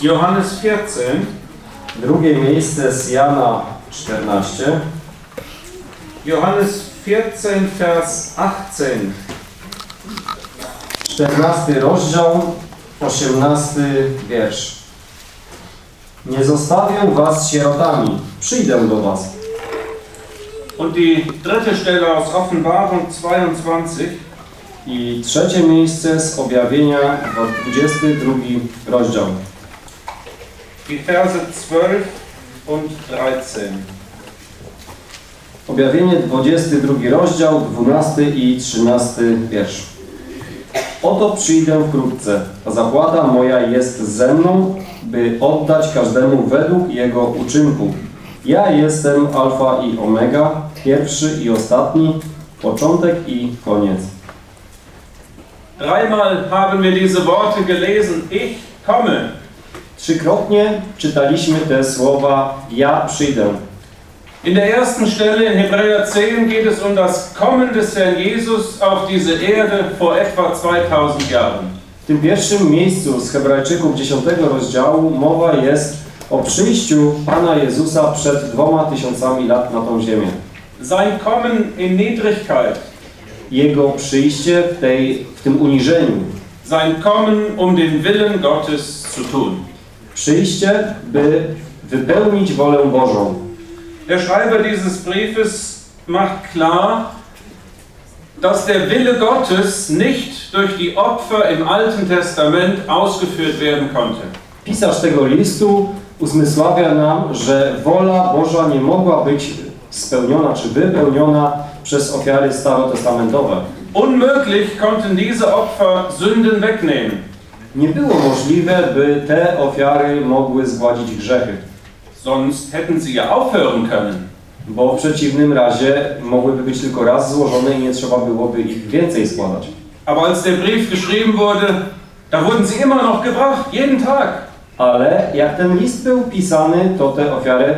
Johannes 14. Drugie miejsce z Jana 14. Johannes 14, Vers 18. 14 rozdział, 18 wiersz. Nie zostawię was sierotami, przyjdę do was. Und die dritte Stelle aus Offenbarung 22. I trzecie miejsce z objawienia, 22 rozdział. Die Verse 12 und 13. Objawienie 22 rozdział, 12 i 13 wiersz. Oto przyjdę wkrótce, a zapłata moja jest ze mną, by oddać każdemu według jego uczynku. Ja jestem Alfa i Omega, pierwszy i ostatni, początek i koniec. Dreimal haben wir diese Worte gelesen. Ich komme. Trzykrotnie czytaliśmy te słowa Ja przyjdę. In der ersten Stelle in Hebräer 10 geht es um das Kommen des Herrn Jesus auf diese Erde vor etwa 2000 Jahren. W tym pierwszym miejscu z Hebrajczyków 10 rozdziału mowa jest o przyjściu Pana Jezusa przed dwoma tysiącami lat na tą ziemię. Sein Kommen in Niedrigkeit, Jego przyjście w, tej, w tym uniżeniu. sein Kommen, um den Willen Gottes zu tun. Przyjście, by wypełnić wolę Bożą. Der Schreiber dieses Briefes macht klar, dass der Wille Gottes nicht durch die Opfer im Alten Testament ausgeführt werden konnte. Pisarz tego listu uzmysławia nam, że wola Boża nie mogła być spełniona czy wypełniona przez ofiary starotestamentowe. Unmöglich konnten diese Opfer Sünden wegnehmen. Nie było możliwe, by te ofiary mogły zgładzić grzechy. Sonst hätten sie ja aufhören können. Bo w przeciwnym razie mogłyby być tylko raz złożone i nie trzeba byłoby ich więcej składać. Aber als der Brief geschrieben wurde, da wurden sie immer noch gebracht, jeden Tag. Ale jak ten list był pisany, to te ofiary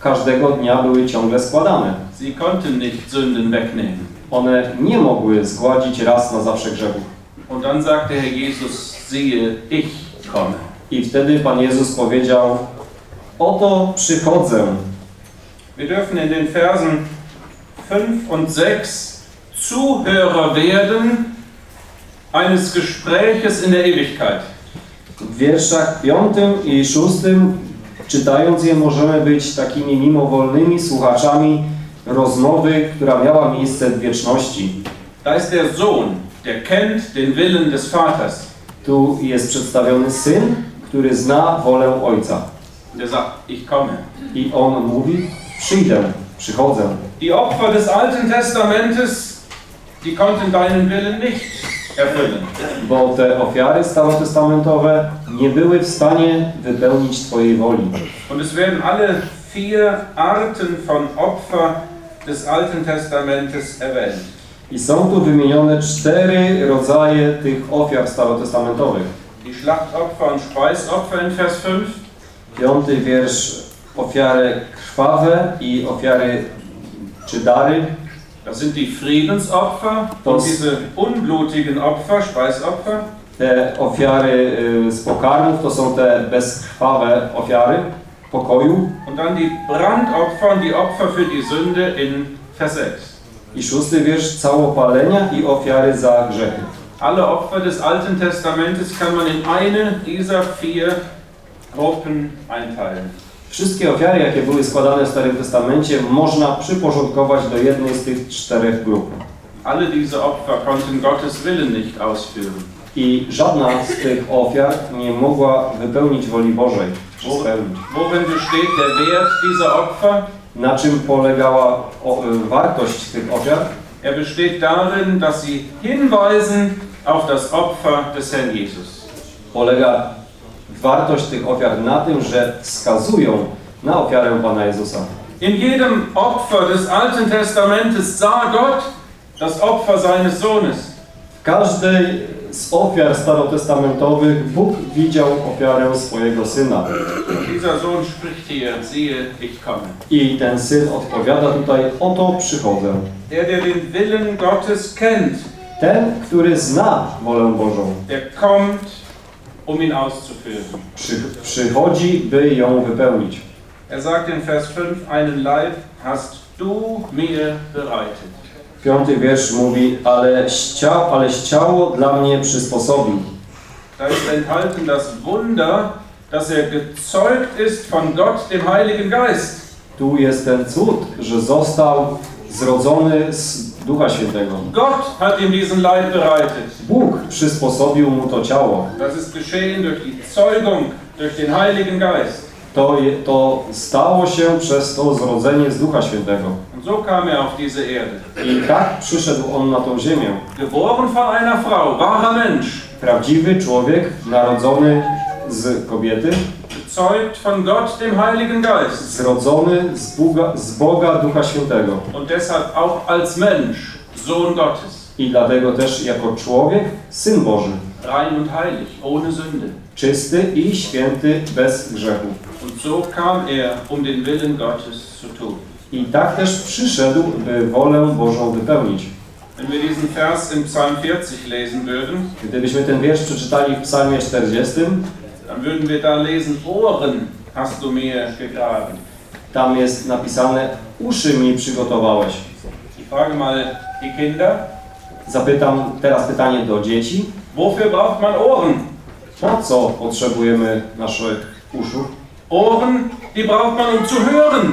każdego dnia były ciągle składane. Sie konnten nicht Sünden wegnehmen. One nie mogły zgładzić raz na zawsze grzechów. Und dann sagte Herr Jesus, siehe, ich komme. I wtedy Pan Jezus powiedział, oto przychodzę. Wir dürfen in den Versen 5 und 6 Zuhörer werden eines Gespräches in der Ewigkeit. W wierszach piątym i szóstym, czytając je, możemy być takimi mimowolnymi słuchaczami rozmowy, która miała miejsce w wieczności. Da ist der Sohn, der kennt den Willen des Vaters. Tu jest przedstawiony syn, który zna wolę ojca. Der sagt, ich komme. I on mówi, przyjdę, przychodzę. Die Opfer des Alten Testamentes, die konnten deinen Willen nicht erfüllen. Bo te ofiary starotestamentowe nie były w stanie wypełnić Twojej woli. Und es werden alle vier Arten von Opfer des Alten Testamentes erwähnt. I są tu wymienione cztery rodzaje tych ofiar starotestamentowych. Die Schlachtopfer und Speisopfer in Vers 5, Piąty wiersz, ofiary krwawe i ofiary czy dary. das sind die Friedensopfer und diese unblutigen Opfer, Speisopfer. Te ofiary y, z pokarmów to są te bezkrwawe ofiary pokoju. Und dann die Brandopfer und die Opfer für die Sünde in Vers 6. I szósty wiersz, całopalenia i ofiary za grzechy. Alle Opfer des Alten Testamentes kann man in eine dieser vier Gruppen einteilen. Wszystkie ofiary, jakie były składane w Starym Testamencie, można przyporządkować do jednej z tych czterech grup. Alle diese Opfer konnten Gottes Willen nicht ausführen. I żadna z tych ofiar nie mogła wypełnić woli Bożej, spełnić. Worin besteht der Wert dieser Opfer? Na czym polegała o, y, wartość tych ofiar? Er besteht darin, dass sie hinweisen auf das Opfer des Herrn Jesus. Polega wartość tych ofiar na tym, że wskazują na ofiarę Pana Jezusa. In jedem Opfer des Alten Testamentes sah Gott das Opfer seines Sohnes. W każdej z ofiar starotestamentowych Bóg widział ofiarę swojego Syna. I ten Syn odpowiada tutaj, oto przychodzę. Der, der den Willen Gottes kennt, Ten, który zna wolę Bożą, der kommt um ihn auszuführen. Przy, przychodzi, by ją wypełnić. Er sagt in Vers 5, einen Leib hast du mir bereitet. Piąty wiersz mówi, ale ciało, ale ciało dla mnie przysposobił. Da ist enthalten das Wunder, dass er gezeugt ist von Gott, dem Heiligen Geist. Tu jest ten cud, że został zrodzony z Ducha Świętego. Gott hat ihm diesen Leib bereitet. Bóg przysposobił mu to ciało. Das ist geschehen durch die Zeugung, durch den Heiligen Geist. To, je, to stało się przez to zrodzenie z Ducha Świętego. So kam er auf diese Erde. I tak przyszedł on na tą ziemię. Geboren von einer Frau, wahrer Mensch, Prawdziwy człowiek, narodzony z kobiety, gezeugt von Gott, dem Heiligen Geist. zrodzony z Boga, z Boga Ducha Świętego. Und deshalb auch als Mensch, Sohn Gottes, I dlatego też jako człowiek, Syn Boży, rein und heilig, ohne Sünde. Czysty i święty, bez grzechu. Und so kam er, um den Willen Gottes zu tun. I tak też przyszedł, by wolę Bożą wypełnić. Wenn wir diesen Vers im Psalm 40 lesen würden, Gdybyśmy ten wiersz przeczytali w Psalmie 40, dann würden wir da lesen, Ohren hast du mir gegraben. tam jest napisane uszy mi przygotowałeś. Ich frage mal die Kinder, Zapytam teraz pytanie do dzieci. wofür braucht man Ohren? Co potrzebujemy naszych uszu? Ohren, die braucht man um zu hören.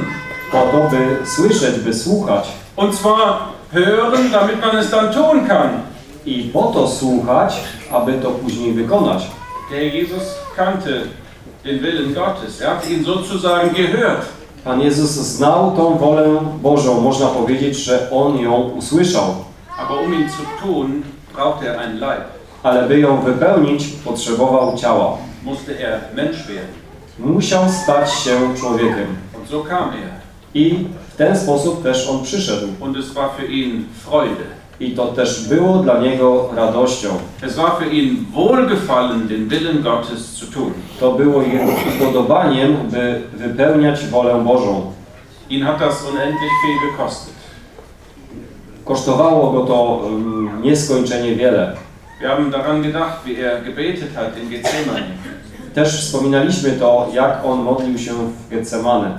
Po to, by słyszeć, by słuchać. Und zwar hören, damit man es dann tun kann. I po to słuchać, aby to później wykonać. Der Jesus kannte den Willen Gottes. Er hat ihn sozusagen gehört. Pan Jezus znał tą wolę Bożą. Można powiedzieć, że On ją usłyszał. Aber um ihn zu tun, braucht er einen Leib. Ale by ją wypełnić, potrzebował ciała. Er. Musiał stać się człowiekiem. Er. I w ten sposób też On przyszedł. I to też było dla Niego radością. To było Jego upodobaniem, by wypełniać wolę Bożą. Ihn hat das unendlich viel gekostet. Kosztowało Go to um, nieskończenie wiele. Wir haben daran gedacht, wie er gebetet hat in Gethsemane. Też wspominaliśmy to, jak On modlił się w Getsemane.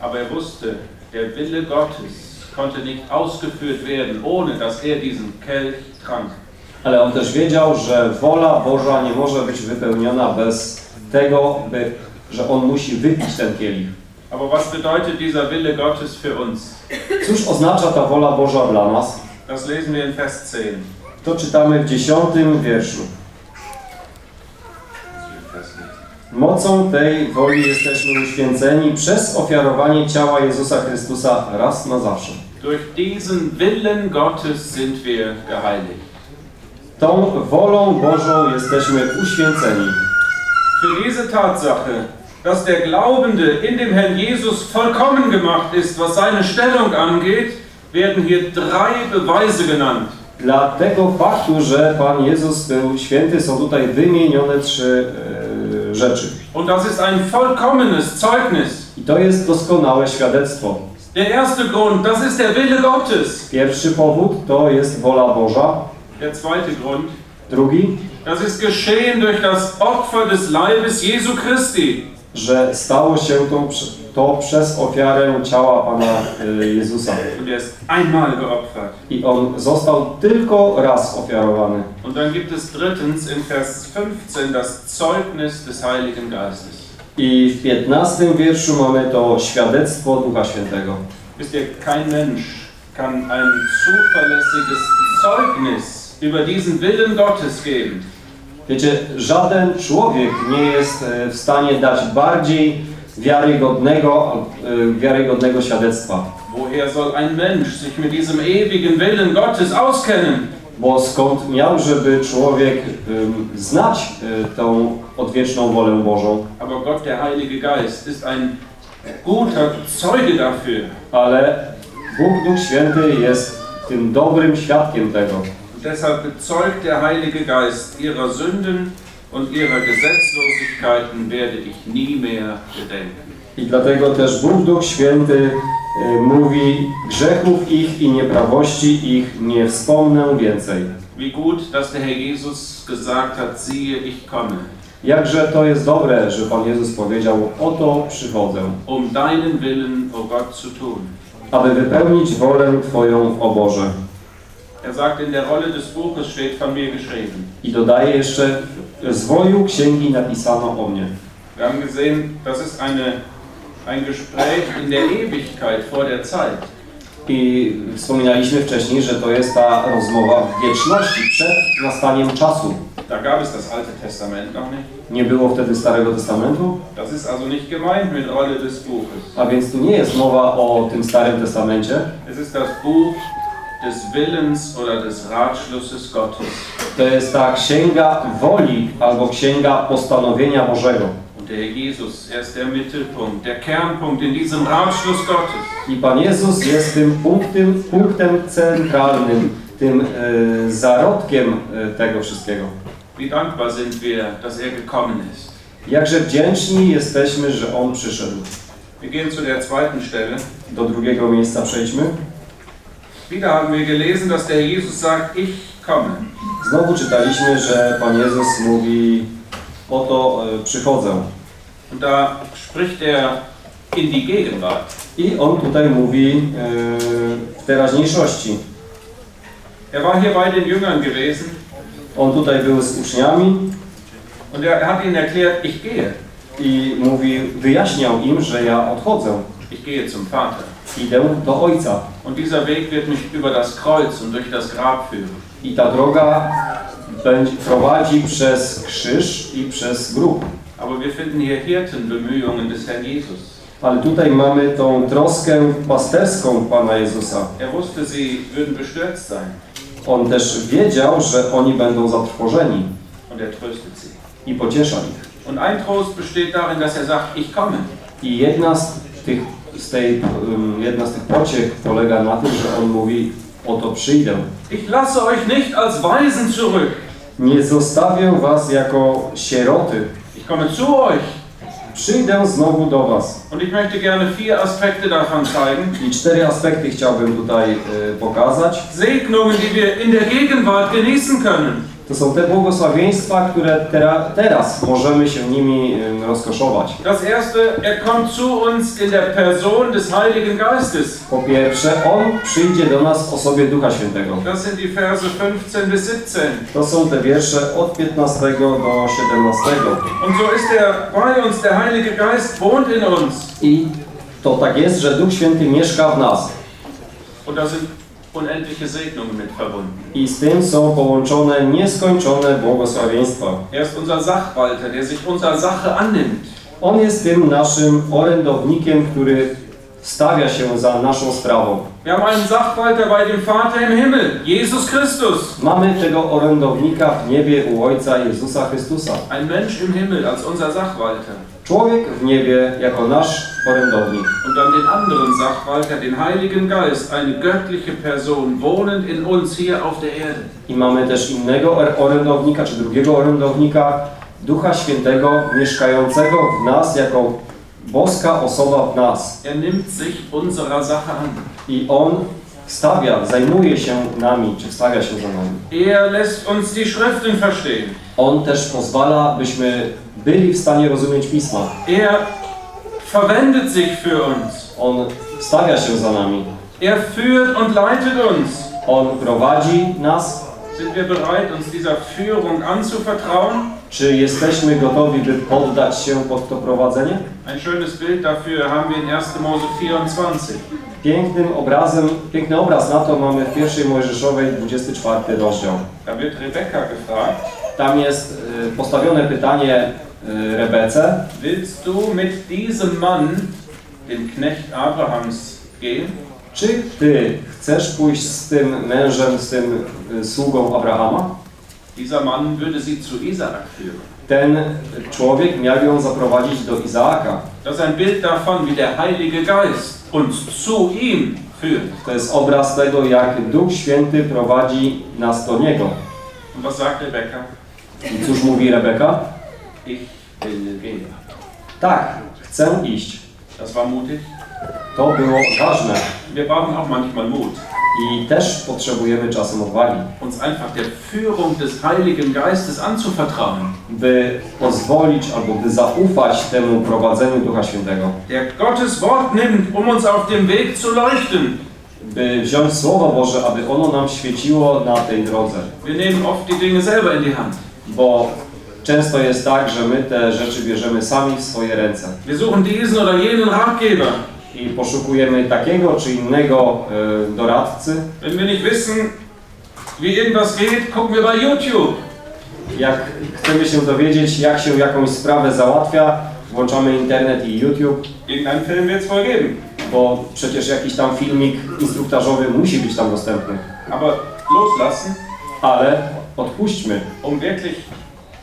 Aber er wusste, der Wille Gottes konnte nicht ausgeführt werden, ohne dass er diesen Kelch trank. Ale On też wiedział, że wola Boża nie może być wypełniona bez tego, by, że On musi wypić ten kielich. Aber was bedeutet dieser Wille Gottes für uns? Cóż oznacza ta wola Boża dla nas? Das lesen wir in Vers 10. To czytamy w dziesiątym wierszu. Mocą tej woli jesteśmy uświęceni przez ofiarowanie ciała Jezusa Chrystusa raz na zawsze. Durch diesen Willen Gottes sind wir geheiligt. Tą wolą Bożą jesteśmy uświęceni. Für diese Tatsache, dass der Glaubende in dem Herrn Jesus vollkommen gemacht ist, was seine Stellung angeht, werden hier drei Beweise genannt. Dla tego faktu, że Pan Jezus był święty, są tutaj wymienione trzy e, rzeczy. Und das ist ein vollkommenes Zeugnis. I to jest doskonałe świadectwo. Der erste Grund, das ist der Wille Gottes. Pierwszy powód to jest wola Boża. Der zweite Grund, Drugi, das ist geschehen durch das Opfer des Leibes Jesu Christi. Że stało się to, to przez ofiarę ciała Pana e, Jezusa. Und er ist einmal geopfert. I On został tylko raz ofiarowany. Und dann gibt es drittens in Vers 15 das Zeugnis des Heiligen Geistes. I w 15 wierszu mamy to świadectwo Ducha Świętego. Wisst ihr, kein Mensch kann ein zuverlässiges Zeugnis über diesen Willen Gottes geben. Wiecie, żaden człowiek nie jest e, w stanie dać bardziej wiarygodnego, e, wiarygodnego świadectwa. Woher soll ein Mensch sich mit diesem ewigen Willen Gottes auskennen? Bo skąd miał, żeby człowiek ym, znać y, tą odwieczną wolę Bożą, Aber Gott, der Heilige Geist, ist ein guter Zeuge dafür. ale Bóg Duch Święty jest tym dobrym świadkiem tego. Deshalb bezeugt der Heilige Geist, ihrer Sünden und ihrer Gesetzlosigkeiten werde ich nie mehr gedenken. I dlatego też Bóg Duch Święty y, mówi grzechów ich i nieprawości ich nie wspomnę więcej. Wie gut, dass der Herr Jesus gesagt hat, siehe, ich komme. Jakże to jest dobre, że Pan Jezus powiedział, oto przychodzę, um deinen Willen, o Gott, zu tun. aby wypełnić wolę Twoją, o Boże. Er sagt, in der Rolle des Buches steht von mir geschrieben. I dodaje jeszcze, z woju księgi napisano o mnie. Wir haben gesehen, das ist eine, ein Gespräch in der Ewigkeit vor der Zeit. I wspominaliśmy wcześniej, że to jest ta rozmowa w wieczności, przed nastaniem czasu. Da gab es das Alte Testament noch nicht. Nie było wtedy Starego Testamentu, Das ist also nicht gemeint mit Rolle des Buches. a więc tu nie jest mowa o tym Starym Testamencie. Es ist das Buch des Willens oder des Ratschlusses Gottes. To jest ta księga woli albo księga postanowienia Bożego. Und der Jesus, er ist der Mittelpunkt, der Kernpunkt in diesem Ratschluss Gottes. I Pan Jezus jest tym punktem, punktem centralnym, tym e, zarodkiem e, tego wszystkiego. Wie dankbar sind wir, dass er gekommen ist. Jakże wdzięczni jesteśmy, że On przyszedł. Wir gehen zu der zweiten Stelle. Do drugiego miejsca przejdźmy. Wieder haben wir gelesen, dass der Jesus sagt, ich komme. Znowu czytaliśmy, że Pan Jezus mówi, oto e, przychodzę. Und da spricht er in die Gegenwart. I On tutaj mówi e, w teraźniejszości. Er war hier bei den Jüngern gewesen On tutaj był z uczniami und er hat ihnen erklärt, ich gehe. i mówi, wyjaśniał im, że ja odchodzę. Ich gehe zum Vater. Idę do Ojca. Und dieser Weg wird mich über das Kreuz und durch das Grab führen. I ta droga będzie, prowadzi przez krzyż i przez grób. Aber wir finden hier Hirtenbemühungen des Herrn Jesus. Ale tutaj mamy tą troskę pasterską Pana Jezusa. Er wusste, sie würden bestürzt sein. On też wiedział, że oni będą zatrwożeni Und er tröstet sie. i pociesza ich. Und ein Trost besteht darin, dass er sagt, ich komme. I jedna z tych, z tej, jedna z tych pociech polega na tym, że on mówi, oto przyjdę. Ich lasse euch nicht als zurück. Nie zostawię was jako sieroty. Ich komme zu euch. Przyjdę znowu do was. Und ich möchte gerne vier Aspekte davon zeigen. I cztery aspekty chciałbym tutaj y, pokazać. Segnungen, die wir in der Gegenwart genießen können. To są te błogosławieństwa, które tera, teraz możemy się nimi rozkoszować. Das erste, er kommt zu uns in der Person des Heiligen Geistes. Po pierwsze, On przyjdzie do nas w osobie Ducha Świętego. Das sind die Verse 15 bis 17. To są te wiersze od 15 do 17. Und so ist er bei uns, der Heilige Geist wohnt in uns. I to tak jest, że Duch Święty mieszka w nas. Und da sind unendliche Segnungen mit verbunden. I z tym są połączone nieskończone błogosławieństwa. Er ist unser Sachwalter, der sich unserer Sache annimmt. On jest tym naszym orędownikiem, który stawia się za naszą sprawą. Wir haben einen Sachwalter bei dem Vater im Himmel, Jesus Christus. Mamy tego orędownika w niebie u Ojca Jezusa Chrystusa. Ein Mensch im Himmel als unser Sachwalter. Człowiek w niebie jako nasz orędownik. Und dann den anderen Sachwalter, den Heiligen Geist, eine göttliche Person, wohnend in uns hier auf der Erde. I mamy też innego or- orędownika, czy drugiego orędownika, Ducha Świętego mieszkającego w nas jako boska osoba w nas. Er nimmt sich unserer Sache an. I On stawia, zajmuje się nami, czy stawia się za nami. Er lässt uns die Schriften verstehen. On też pozwala, byśmy byli w stanie rozumieć Pisma. Er verwendet sich für uns. On stawia się za nami. Er führt und leitet uns. On prowadzi nas. Sind wir bereit, uns dieser Führung anzuvertrauen? Czy jesteśmy gotowi, by poddać się pod to prowadzenie? Ein schönes Bild dafür haben wir in 1. Mose 24. Pięknym obrazem, piękny obraz na to mamy w pierwszej Mojżeszowej 24 rozdział. Da wird Rebekka gefragt, Tam jest y, postawione pytanie Rebece, willst du mit diesem Mann, dem Knecht Abrahams, gehen? czy ty chcesz pójść z tym mężem, z tym y, sługą Abrahama? Dieser Mann würde sie zu Isaak führen. Ten człowiek miał ją zaprowadzić do Izaaka. Das ist ein Bild davon, wie der Heilige Geist uns zu ihm führt. To jest obraz tego, jak Duch Święty prowadzi nas do Niego. Und was sagt? I cóż mówi Rebeka? Ich will gehen. Tak, chcę iść. Das war mutig. To było ważne. Wir brauchen auch manchmal Mut. I też potrzebujemy czasem odwagi, uns einfach der Führung des Heiligen Geistes anzuvertrauen, by pozwolić albo by zaufać temu prowadzeniu Ducha Świętego. der Gottes Wort nimmt, um uns auf dem Weg zu leuchten. By wziąć Słowo Boże, aby ono nam świeciło na tej drodze. Wir nehmen oft die Dinge selber in die Hand. Bo często jest tak, że my te rzeczy bierzemy sami w swoje ręce. Wir suchen diesen oder jenen Ratgeber. I poszukujemy takiego czy innego e, doradcy. Wenn wir nicht wissen, wie irgendwas geht, gucken wir bei YouTube. Jak chcemy się dowiedzieć, jak się jakąś sprawę załatwia, włączamy internet i YouTube, Irgendeinen Film wird es wohl geben. bo przecież jakiś tam filmik instruktażowy musi być tam dostępny. Aber loslassen, Ale odpuśćmy, um wirklich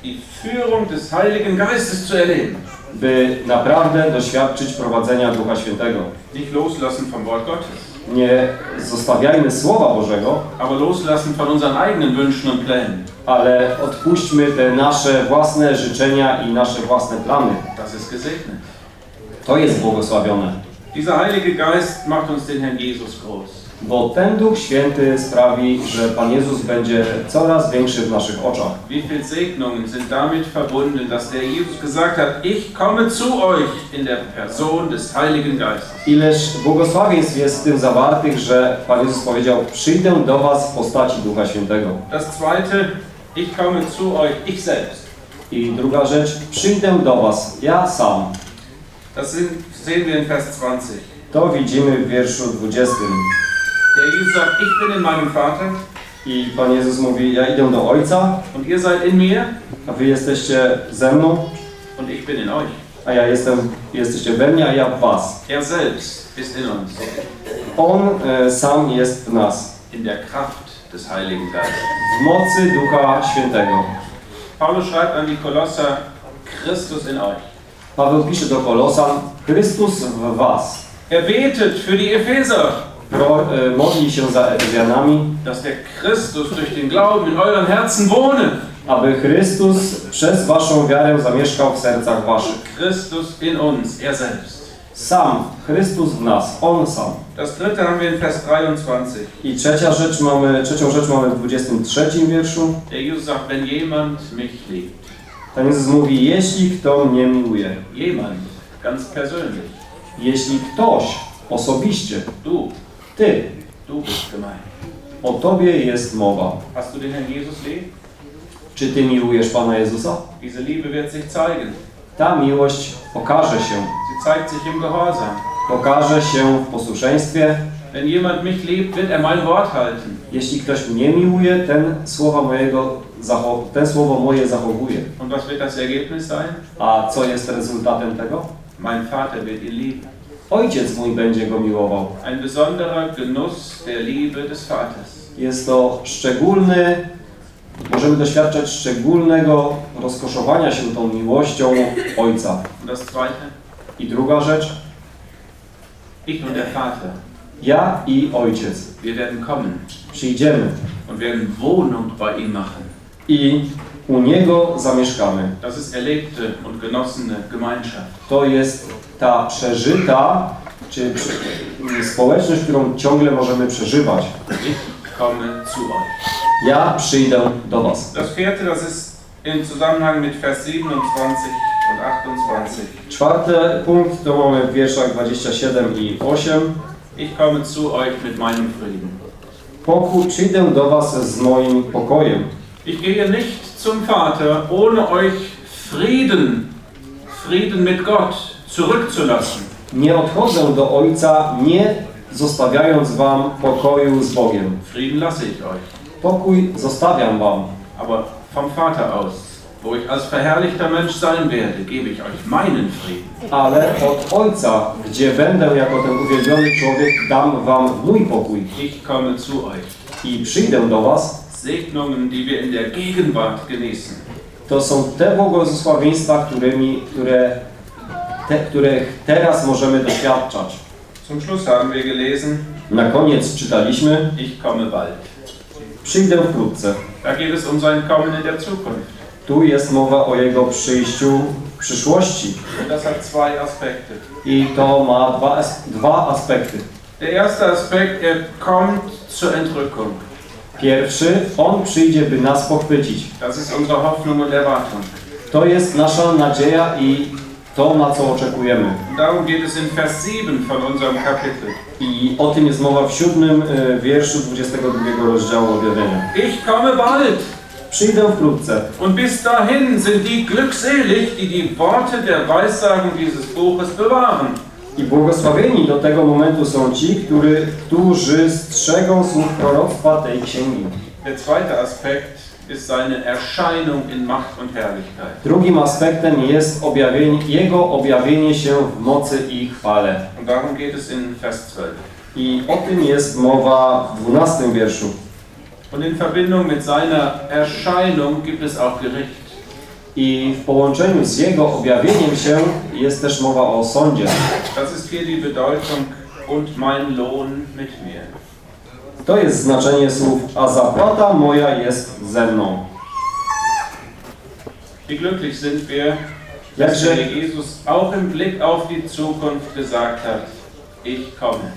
die Führung des Heiligen Geistes zu erleben. by naprawdę doświadczyć prowadzenia Ducha Świętego. Nicht loslassen vom Wort Gottes, Nie zostawiajmy Słowa Bożego, aber loslassen von unseren eigenen Wünschen und Plänen. ale odpuśćmy te nasze własne życzenia i nasze własne plany. Das ist gesegnet. To jest błogosławione, Dieser Heilige Geist macht uns den Herrn Jesus groß. Bo ten Duch Święty sprawi, że Pan Jezus będzie coraz większy w naszych oczach. Wie viele Segnungen sind damit verbunden, dass der Jesus gesagt hat, ich komme zu euch in der Person des Heiligen Geistes. Ileż błogosławieństw jest w tym zawartych, że Pan Jezus powiedział: Przyjdę do Was w postaci Ducha Świętego. Das zweite, ich komme zu euch, ich selbst. I druga rzecz: Przyjdę do Was, ja sam. Das sehen wir in Vers 20. To widzimy w wierszu 20. Der Jesus sagt, ich bin in meinem Vater I Pan Jezus mówi: Ja idę do Ojca, und ihr seid in mir a Wy jesteście ze mną, und ich bin in euch. a ja jestem, jesteście we mnie, a ja w Was. Er selbst ist in uns, On e, sam jest w nas, in der Kraft des Heiligen Geistes. w mocy Ducha Świętego. Paulus schreibt an die Kolosser, Christus in euch. Paweł pisze do Kolosan: Chrystus w Was. Er betet für die Epheser, modli się za Efezjanami, dass der Christus durch den Glauben in euren Herzen wohne. aby Chrystus przez Waszą wiarę zamieszkał w sercach Waszych. Christus in uns, er selbst. Sam, Chrystus w nas, On sam. Das dritte haben wir in Vers 23. I trzecia rzecz mamy, trzecią rzecz mamy w 23 wierszu. Der Jesus sagt, wenn jemand mich liebt, Pan Jezus mówi, jeśli kto mnie miłuje, jemand, ganz persönlich, jeśli ktoś osobiście, du, Ty, du bist gemeint. o Tobie jest mowa. Hast du den Herrn Jesus lieb? Czy Ty miłujesz Pana Jezusa? Diese Liebe wird sich zeigen. Ta miłość okaże się. Sie zeigt sich im Gehorsam. Pokaże się w posłuszeństwie. Wenn jemand mich liebt, wird er mein Wort halten. Jeśli ktoś mnie miłuje, ten słowa mojego, ten słowo moje zachowuje. Und was wird das Ergebnis sein? A co jest rezultatem tego? Mein Vater wird ihn lieben. Ojciec mój będzie go miłował. Ein besonderer Genuss der Liebe des Vaters. Jest to szczególny, możemy doświadczać szczególnego rozkoszowania się tą miłością Ojca. Das Zweite, I druga rzecz, ich und der Vater, ja i Ojciec wir werden kommen przyjdziemy und werden Wohnung bei ihm machen. i u Niego zamieszkamy. Das ist erlebte und genossene Gemeinschaft. To jest ta przeżyta, czy społeczność, którą ciągle możemy przeżywać. Ich komme zu euch. Ja przyjdę do Was. Das vierte, das ist im Zusammenhang mit Vers 27 und 28. Czwarty punkt to mamy w wierszach 27 i 8. Ich komme zu euch mit meinem Frieden. Pokój, przyjdę do Was z moim pokojem. Ich gehe nicht zum Vater, ohne euch Frieden, Frieden mit Gott zurückzulassen. Nie odchodzę do Ojca, nie zostawiając Wam pokoju z Bogiem. Frieden lasse ich euch. Pokój zostawiam Wam, Aber vom Vater aus, wo ich als verherrlichter Mensch sein werde, gebe ich euch meinen Frieden. ale od Ojca, gdzie będę jako ten uwielbiony człowiek, dam Wam mój pokój. Ich komme zu euch. I przyjdę do Was. Segnungen, die wir in der Gegenwart genießen. To są te błogosławieństwa, którymi, które, te, których teraz możemy doświadczać. Zum Schluss haben wir gelesen, Na koniec czytaliśmy, ich komme bald. przyjdę wkrótce. Da geht es um sein Kommen in der Zukunft. Tu jest mowa o Jego przyjściu w przyszłości. Das hat zwei Aspekte. I to ma dwa, dwa aspekty. Der erste Aspekt, er kommt zur Entrückung. Pierwszy, On przyjdzie, by nas pochwycić. Das ist unsere Hoffnung und Erwartung. To jest nasza nadzieja i to, na co oczekujemy. Und darum geht es in Vers 7 von unserem Kapitel. I o tym jest mowa w siódmym e, wierszu 22 rozdziału objawienia. Ich komme bald. Przyjdę wkrótce. Und bis dahin sind die glückselig, die die Worte der Weissagung dieses Buches bewahren. I błogosławieni do tego momentu są ci, który, którzy strzegą słów proroctwa tej księgi. Der zweite Aspekt ist seine Erscheinung in Macht und Herrlichkeit. Drugim aspektem jest objawienie, Jego objawienie się w mocy i chwale. Und darum geht es in Vers 12. I o tym jest mowa w 12 wierszu. Und in Verbindung mit seiner Erscheinung gibt es auch Gericht. I w połączeniu z Jego objawieniem się jest też mowa o sądzie. Das ist hier die Bedeutung und mein Lohn mit mir. To jest znaczenie słów, a zapłata moja jest ze mną. Wie glücklich sind wir, dass der Jesus auch im Blick auf die Zukunft gesagt hat, ich komme.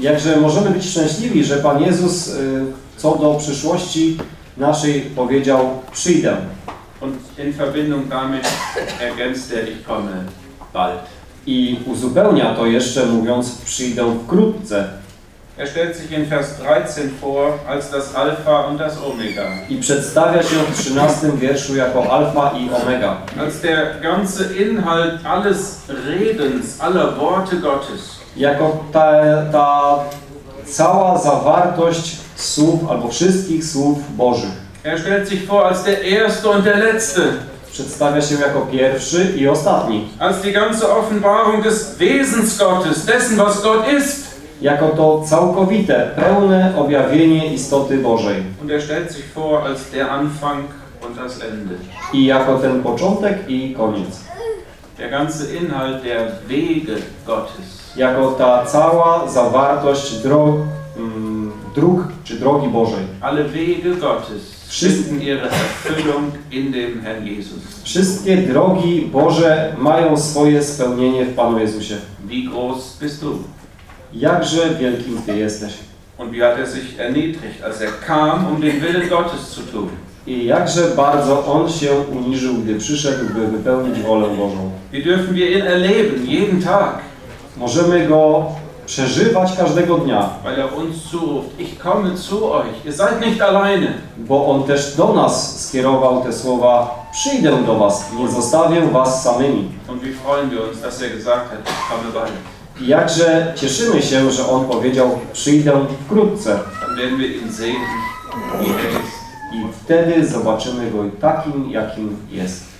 jakże możemy być szczęśliwi, że Pan Jezus y, co do przyszłości naszej powiedział, przyjdę. Und in Verbindung damit ergänzt er, ich komme bald. I uzupełnia to jeszcze mówiąc, przyjdę wkrótce. Er stellt sich in Vers 13 vor als das Alpha und das Omega, I przedstawia się w 13 wierszu jako alfa i omega. als der ganze Inhalt alles Redens, aller Worte Gottes. Jako ta, ta cała zawartość słów albo wszystkich słów Bożych. Er stellt sich vor als der Erste und der Letzte, Przedstawia się jako pierwszy i ostatni. als die ganze Offenbarung des Wesens Gottes, dessen, was Gott ist. Jako to całkowite, pełne objawienie istoty Bożej. Und er stellt sich vor als der Anfang und das Ende. I jako ten początek i koniec. Der ganze Inhalt der Wege Gottes. Jako ta cała zawartość drog, mm, dróg czy drogi Bożej. Alle Wege Gottes Wszystkie drogi Boże mają swoje spełnienie w Panu Jezusie. Wie groß bist du? Jakże wielkim Ty jesteś. Und wie hat er sich erniedrigt, als er kam, um den Willen Gottes zu tun? I jakże bardzo On się uniżył, gdy przyszedł, by wypełnić wolę Bożą. Wie dürfen wir ihn erleben, jeden Tag, Możemy Go przeżywać każdego dnia, weil er uns zuruft, ich komme zu euch, ihr seid nicht alleine. bo On też do nas skierował te słowa Przyjdę do Was, nie zostawię Was samymi. Und wie freuen wir uns, dass er gesagt hat, ich komme bald. I jakże cieszymy się, że On powiedział Przyjdę wkrótce. Dann werden wir ihn sehen, wie er ist. I wtedy zobaczymy Go takim, jakim jest.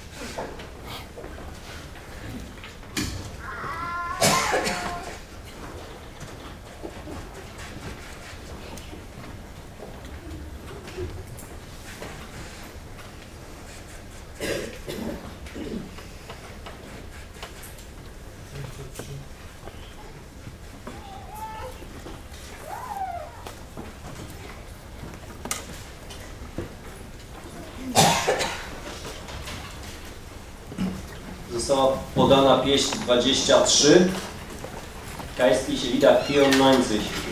Została podana pieśń 23. Geistliche Lieder 94.